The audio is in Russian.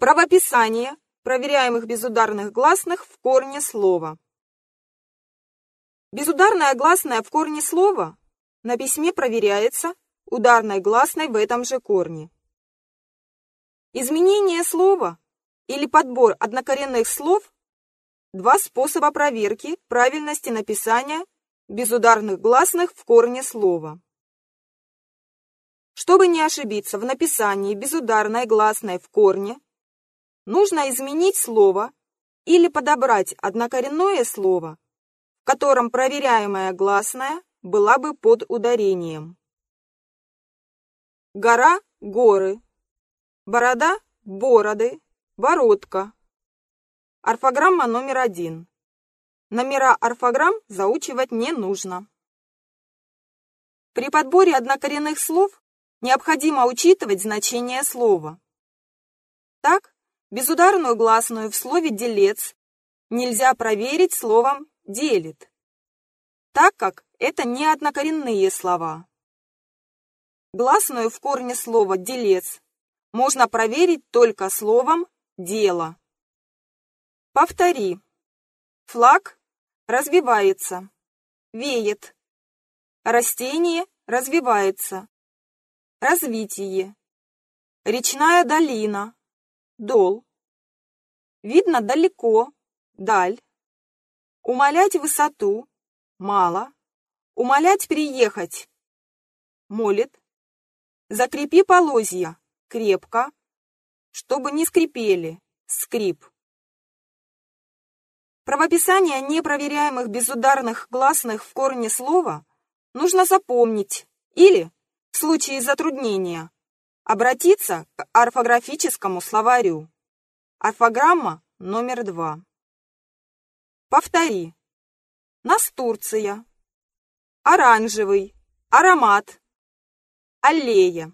Правописание проверяемых безударных гласных в корне слова. Безударная гласная в корне слова на письме проверяется ударной гласной в этом же корне. Изменение слова или подбор однокоренных слов – два способа проверки правильности написания безударных гласных в корне слова. Чтобы не ошибиться в написании безударной гласной в корне, нужно изменить слово или подобрать однокоренное слово, в котором проверяемая гласная была бы под ударением. Гора – горы, борода – бороды, бородка. Орфограмма номер один. Номера орфограмм заучивать не нужно. При подборе однокоренных слов необходимо учитывать значение слова. Так, безударную гласную в слове «делец» нельзя проверить словом «делит», так как это не однокоренные слова. Гласную в корне слова «делец» можно проверить только словом «дело». Повтори. Флаг развивается, веет. Растение развивается, развитие. Речная долина, дол. Видно далеко, даль. Умолять высоту, мало. Умолять приехать, молит. Закрепи полозья, крепко, чтобы не скрипели, скрип. Правописание непроверяемых безударных гласных в корне слова нужно запомнить или, в случае затруднения, обратиться к орфографическому словарю. Орфограмма номер два. Повтори. Настурция. Оранжевый. Аромат. Аллея.